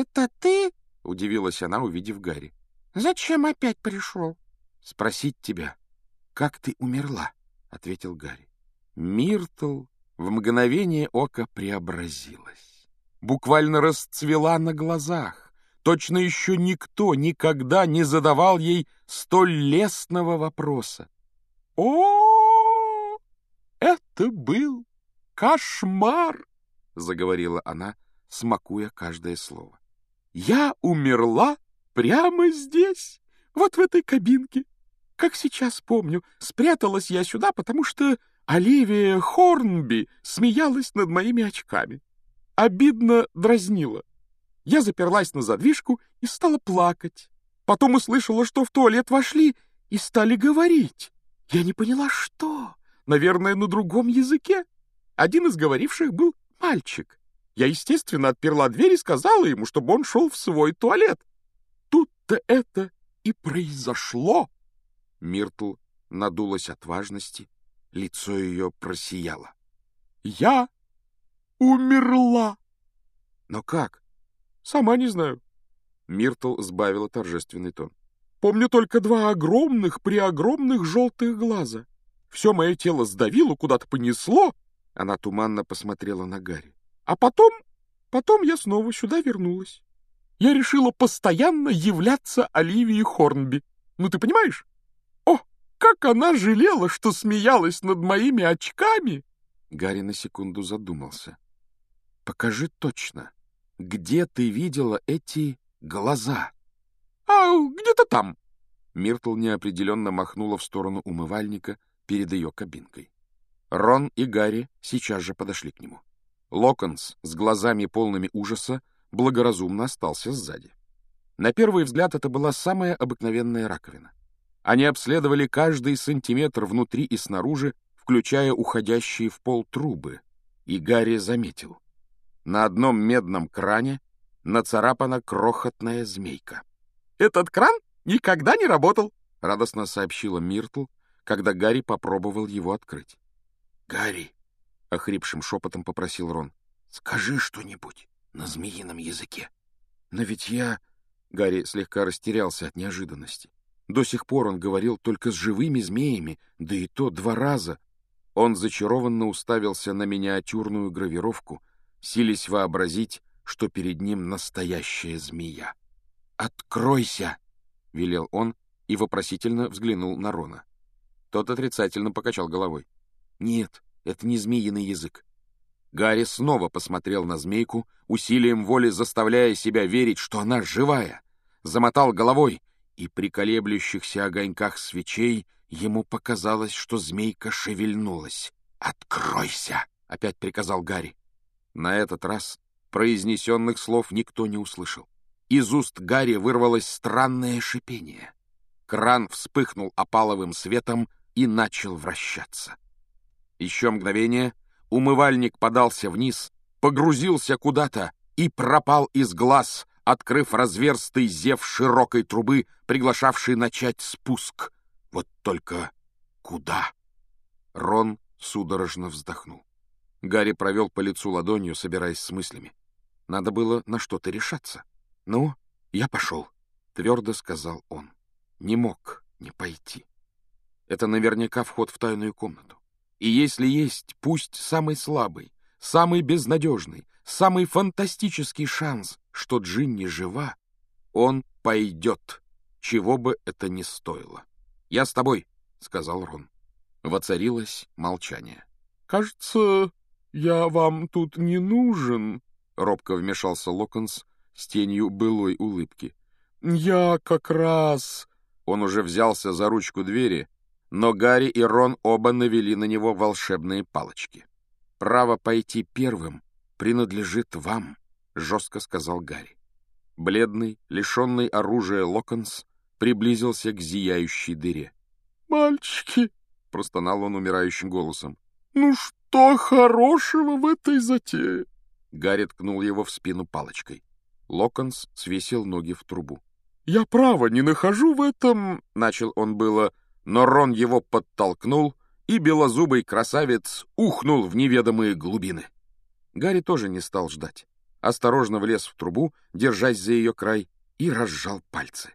Это ты? — удивилась она, увидев Гарри. Зачем опять пришел? — Спросить тебя, как ты умерла, — ответил Гарри. Миртл в мгновение ока преобразилась. Буквально расцвела на глазах. Точно еще никто никогда не задавал ей столь лестного вопроса. «О, это был кошмар!» — заговорила она, смакуя каждое слово. «Я умерла прямо здесь, вот в этой кабинке. Как сейчас помню, спряталась я сюда, потому что Оливия Хорнби смеялась над моими очками. Обидно дразнила. Я заперлась на задвижку и стала плакать. Потом услышала, что в туалет вошли и стали говорить. Я не поняла, что. Наверное, на другом языке. Один из говоривших был мальчик. Я, естественно, отперла дверь и сказала ему, чтобы он шел в свой туалет. Тут-то это и произошло. Миртл надулась от важности, лицо ее просияло. Я умерла. Но как? Сама не знаю. Миртл сбавила торжественный тон. Помню только два огромных, преогромных желтых глаза. Все мое тело сдавило, куда-то понесло. Она туманно посмотрела на Гарри. А потом, потом я снова сюда вернулась. Я решила постоянно являться Оливии Хорнби. Ну, ты понимаешь? О, как она жалела, что смеялась над моими очками!» Гарри на секунду задумался. «Покажи точно, где ты видела эти глаза?» «А где-то там!» Миртл неопределенно махнула в сторону умывальника перед ее кабинкой. Рон и Гарри сейчас же подошли к нему. Локонс с глазами полными ужаса благоразумно остался сзади. На первый взгляд это была самая обыкновенная раковина. Они обследовали каждый сантиметр внутри и снаружи, включая уходящие в пол трубы, и Гарри заметил. На одном медном кране нацарапана крохотная змейка. «Этот кран никогда не работал!» — радостно сообщила Миртл, когда Гарри попробовал его открыть. «Гарри!» — охрипшим шепотом попросил Рон. «Скажи что-нибудь на змеином языке». «Но ведь я...» — Гарри слегка растерялся от неожиданности. До сих пор он говорил только с живыми змеями, да и то два раза. Он зачарованно уставился на миниатюрную гравировку, силясь вообразить, что перед ним настоящая змея. «Откройся!» — велел он и вопросительно взглянул на Рона. Тот отрицательно покачал головой. «Нет, это не змеиный язык. Гарри снова посмотрел на змейку, усилием воли заставляя себя верить, что она живая. Замотал головой, и при колеблющихся огоньках свечей ему показалось, что змейка шевельнулась. «Откройся!» — опять приказал Гарри. На этот раз произнесенных слов никто не услышал. Из уст Гарри вырвалось странное шипение. Кран вспыхнул опаловым светом и начал вращаться. Еще мгновение умывальник подался вниз, погрузился куда-то и пропал из глаз, открыв разверстый зев широкой трубы, приглашавший начать спуск. Вот только куда? Рон судорожно вздохнул. Гарри провел по лицу ладонью, собираясь с мыслями. Надо было на что-то решаться. «Ну, я пошел», — твердо сказал он. Не мог не пойти. Это наверняка вход в тайную комнату. И если есть, пусть самый слабый, самый безнадежный, самый фантастический шанс, что Джинни жива, он пойдет, чего бы это ни стоило. «Я с тобой», — сказал Рон. Воцарилось молчание. «Кажется, я вам тут не нужен», — робко вмешался Локонс с тенью былой улыбки. «Я как раз...» Он уже взялся за ручку двери, но Гарри и Рон оба навели на него волшебные палочки. «Право пойти первым принадлежит вам», — жестко сказал Гарри. Бледный, лишенный оружия Локонс приблизился к зияющей дыре. «Мальчики!» — простонал он умирающим голосом. «Ну что хорошего в этой затее?» Гарри ткнул его в спину палочкой. Локонс свесил ноги в трубу. «Я право не нахожу в этом...» — начал он было но Рон его подтолкнул, и белозубый красавец ухнул в неведомые глубины. Гарри тоже не стал ждать. осторожно влез в трубу, держась за ее край, и разжал пальцы.